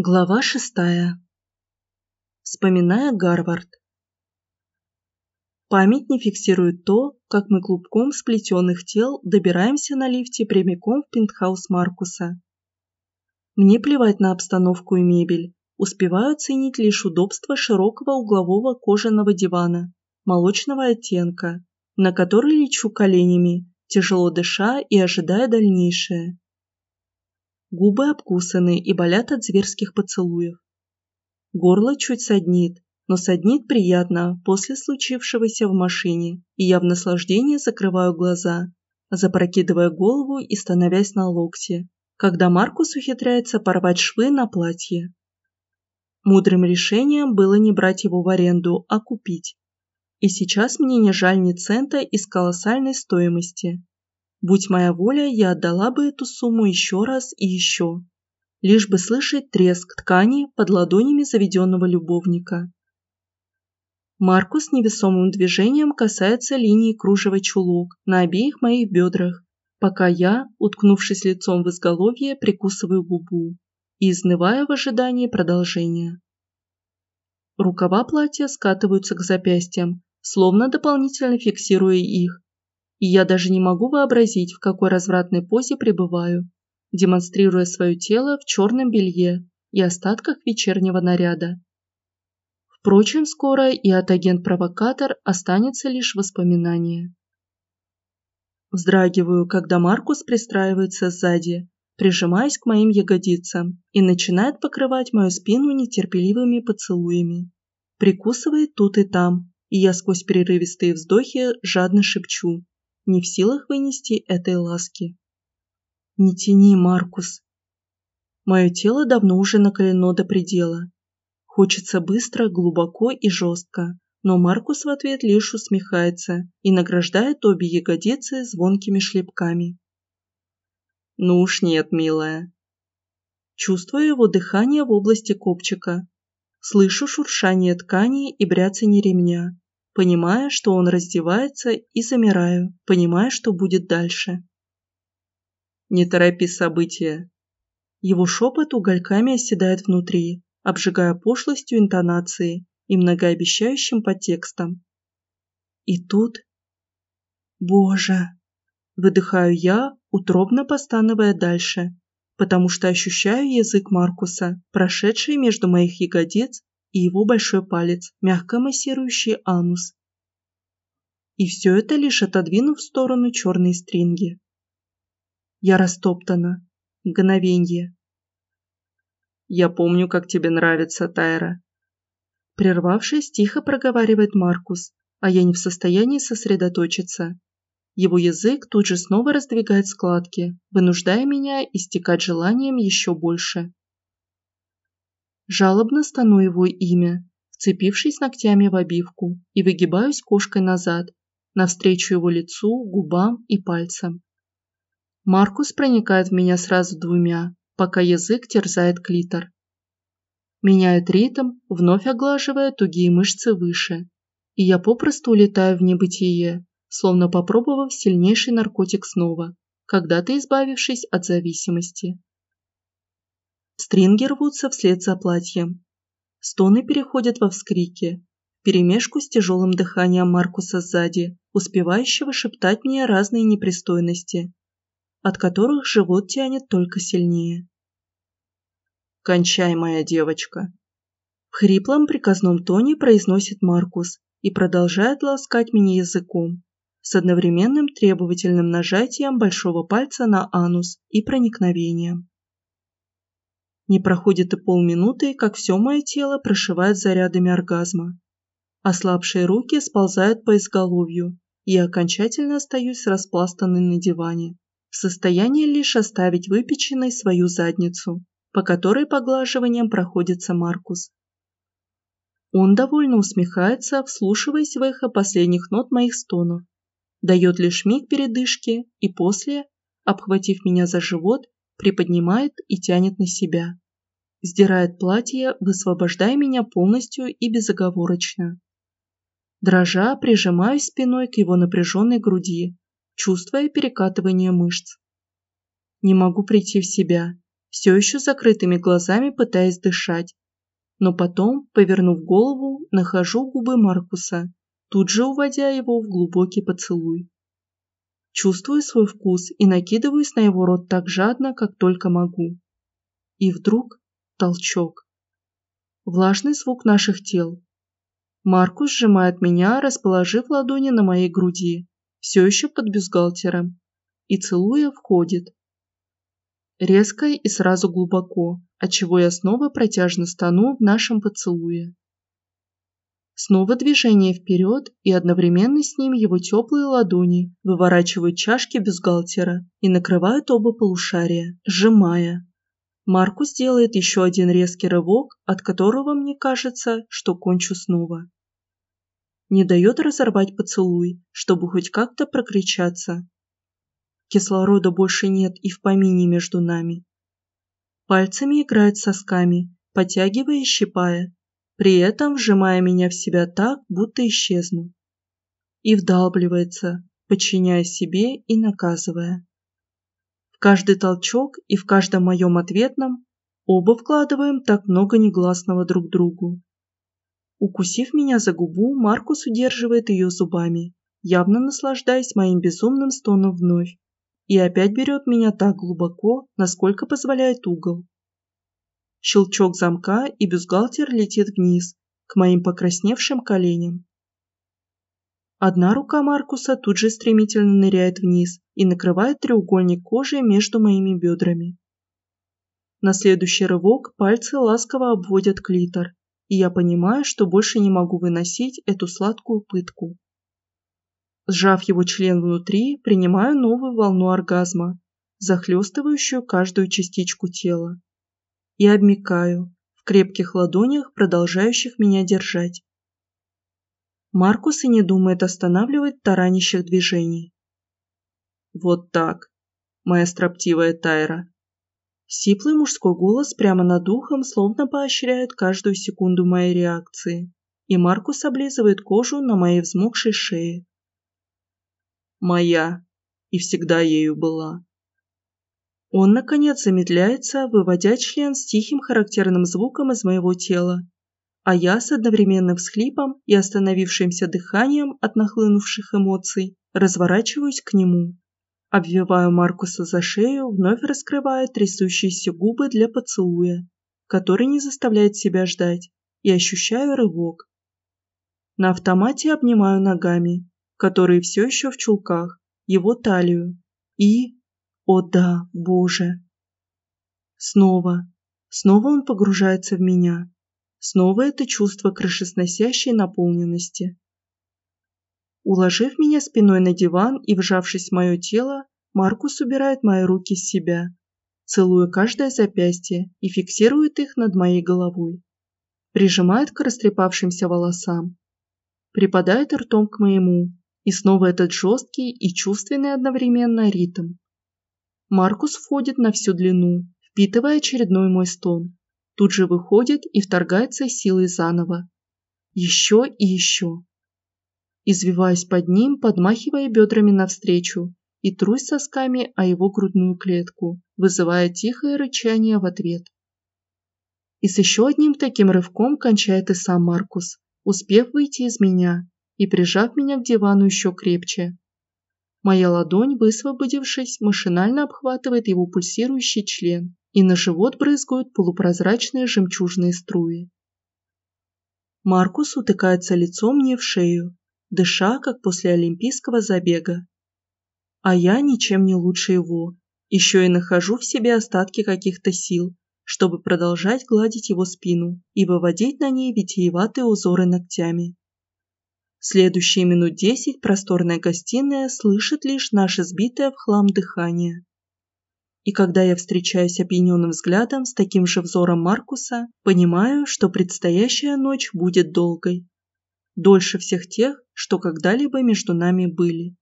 Глава шестая. Вспоминая Гарвард. Память не фиксирует то, как мы клубком сплетенных тел добираемся на лифте прямиком в пентхаус Маркуса. Мне плевать на обстановку и мебель, успеваю оценить лишь удобство широкого углового кожаного дивана, молочного оттенка, на который лечу коленями, тяжело дыша и ожидая дальнейшее. Губы обкусаны и болят от зверских поцелуев. Горло чуть саднит, но саднит приятно после случившегося в машине, и я в наслаждении закрываю глаза, запрокидывая голову и становясь на локте, когда Маркус ухитряется порвать швы на платье. Мудрым решением было не брать его в аренду, а купить. И сейчас мне не жаль ни цента из колоссальной стоимости. Будь моя воля, я отдала бы эту сумму еще раз и еще, лишь бы слышать треск ткани под ладонями заведенного любовника. Маркус невесомым движением касается линии кружева чулок на обеих моих бедрах, пока я, уткнувшись лицом в изголовье, прикусываю губу и изнываю в ожидании продолжения. Рукава платья скатываются к запястьям, словно дополнительно фиксируя их, и я даже не могу вообразить, в какой развратной позе пребываю, демонстрируя свое тело в черном белье и остатках вечернего наряда. Впрочем, скоро и от агент-провокатор останется лишь воспоминание. Вздрагиваю, когда Маркус пристраивается сзади, прижимаясь к моим ягодицам и начинает покрывать мою спину нетерпеливыми поцелуями. Прикусывает тут и там, и я сквозь прерывистые вздохи жадно шепчу не в силах вынести этой ласки. «Не тяни, Маркус!» Мое тело давно уже накалено до предела. Хочется быстро, глубоко и жестко, но Маркус в ответ лишь усмехается и награждает обе ягодицы звонкими шлепками. «Ну уж нет, милая». Чувствую его дыхание в области копчика. Слышу шуршание ткани и бряцание ремня понимая, что он раздевается, и замираю, понимая, что будет дальше. Не торопи события. Его шепот угольками оседает внутри, обжигая пошлостью интонации и многообещающим подтекстом. И тут... Боже! Выдыхаю я, утробно постановая дальше, потому что ощущаю язык Маркуса, прошедший между моих ягодиц и его большой палец, мягко массирующий анус. И все это лишь отодвинув в сторону черные стринги. Я растоптана. Мгновенье. «Я помню, как тебе нравится, Тайра». Прервавшись, тихо проговаривает Маркус, а я не в состоянии сосредоточиться. Его язык тут же снова раздвигает складки, вынуждая меня истекать желанием еще больше. Жалобно стану его имя, вцепившись ногтями в обивку, и выгибаюсь кошкой назад, навстречу его лицу, губам и пальцам. Маркус проникает в меня сразу двумя, пока язык терзает клитор. Меняет ритм, вновь оглаживая тугие мышцы выше, и я попросту улетаю в небытие, словно попробовав сильнейший наркотик снова, когда-то избавившись от зависимости. Стринги рвутся вслед за платьем. Стоны переходят во вскрики, перемешку с тяжелым дыханием Маркуса сзади, успевающего шептать мне разные непристойности, от которых живот тянет только сильнее. «Кончай, моя девочка!» В хриплом приказном тоне произносит Маркус и продолжает ласкать меня языком, с одновременным требовательным нажатием большого пальца на анус и проникновением. Не проходит и полминуты, как все мое тело прошивает зарядами оргазма. Ослабшие руки сползают по изголовью, и окончательно остаюсь распластанной на диване, в состоянии лишь оставить выпеченной свою задницу, по которой поглаживанием проходится Маркус. Он довольно усмехается, вслушиваясь в эхо последних нот моих стонов, дает лишь миг передышки и после, обхватив меня за живот, приподнимает и тянет на себя. Сдирает платье, высвобождая меня полностью и безоговорочно. Дрожа, прижимаюсь спиной к его напряженной груди, чувствуя перекатывание мышц. Не могу прийти в себя, все еще закрытыми глазами пытаясь дышать. Но потом, повернув голову, нахожу губы Маркуса, тут же уводя его в глубокий поцелуй. Чувствую свой вкус и накидываюсь на его рот так жадно, как только могу. И вдруг толчок. Влажный звук наших тел. Маркус сжимает меня, расположив ладони на моей груди, все еще под бюстгальтером, и целуя входит. Резко и сразу глубоко, отчего я снова протяжно стану в нашем поцелуе. Снова движение вперед, и одновременно с ним его теплые ладони выворачивают чашки бюстгальтера и накрывают оба полушария, сжимая. Маркус делает еще один резкий рывок, от которого мне кажется, что кончу снова. Не дает разорвать поцелуй, чтобы хоть как-то прокричаться, Кислорода больше нет и в помине между нами. Пальцами играет сосками, потягивая и щипая, при этом сжимая меня в себя так, будто исчезну. И вдалбливается, подчиняя себе и наказывая. В каждый толчок и в каждом моем ответном оба вкладываем так много негласного друг другу. Укусив меня за губу, Маркус удерживает ее зубами, явно наслаждаясь моим безумным стоном вновь и опять берет меня так глубоко, насколько позволяет угол. Щелчок замка, и бюстгальтер летит вниз, к моим покрасневшим коленям. Одна рука Маркуса тут же стремительно ныряет вниз и накрывает треугольник кожи между моими бедрами. На следующий рывок пальцы ласково обводят клитор, и я понимаю, что больше не могу выносить эту сладкую пытку. Сжав его член внутри, принимаю новую волну оргазма, захлестывающую каждую частичку тела. И обмикаю, в крепких ладонях, продолжающих меня держать. Маркус и не думает останавливать таранящих движений. Вот так, моя строптивая Тайра. Сиплый мужской голос прямо над ухом словно поощряет каждую секунду моей реакции, и Маркус облизывает кожу на моей взмокшей шее, моя, и всегда ею была. Он, наконец, замедляется, выводя член с тихим характерным звуком из моего тела, а я с одновременным всхлипом и остановившимся дыханием от нахлынувших эмоций разворачиваюсь к нему. Обвиваю Маркуса за шею, вновь раскрывая трясущиеся губы для поцелуя, который не заставляет себя ждать, и ощущаю рывок. На автомате обнимаю ногами, которые все еще в чулках, его талию и... О да, Боже! Снова, снова он погружается в меня. Снова это чувство крышесносящей наполненности. Уложив меня спиной на диван и вжавшись в мое тело, Маркус убирает мои руки с себя, целуя каждое запястье и фиксирует их над моей головой. Прижимает к растрепавшимся волосам. Припадает ртом к моему, и снова этот жесткий и чувственный одновременно ритм. Маркус входит на всю длину, впитывая очередной мой стон. Тут же выходит и вторгается силой заново. Еще и еще. Извиваясь под ним, подмахивая бедрами навстречу и трусь сосками о его грудную клетку, вызывая тихое рычание в ответ. И с еще одним таким рывком кончает и сам Маркус, успев выйти из меня и прижав меня к дивану еще крепче. Моя ладонь, высвободившись, машинально обхватывает его пульсирующий член, и на живот брызгают полупрозрачные жемчужные струи. Маркус утыкается лицом мне в шею, дыша, как после олимпийского забега. А я ничем не лучше его, еще и нахожу в себе остатки каких-то сил, чтобы продолжать гладить его спину и выводить на ней витиеватые узоры ногтями. Следующие минут десять просторная гостиная слышит лишь наше сбитое в хлам дыхание. И когда я встречаюсь опьяненным взглядом с таким же взором Маркуса, понимаю, что предстоящая ночь будет долгой. Дольше всех тех, что когда-либо между нами были.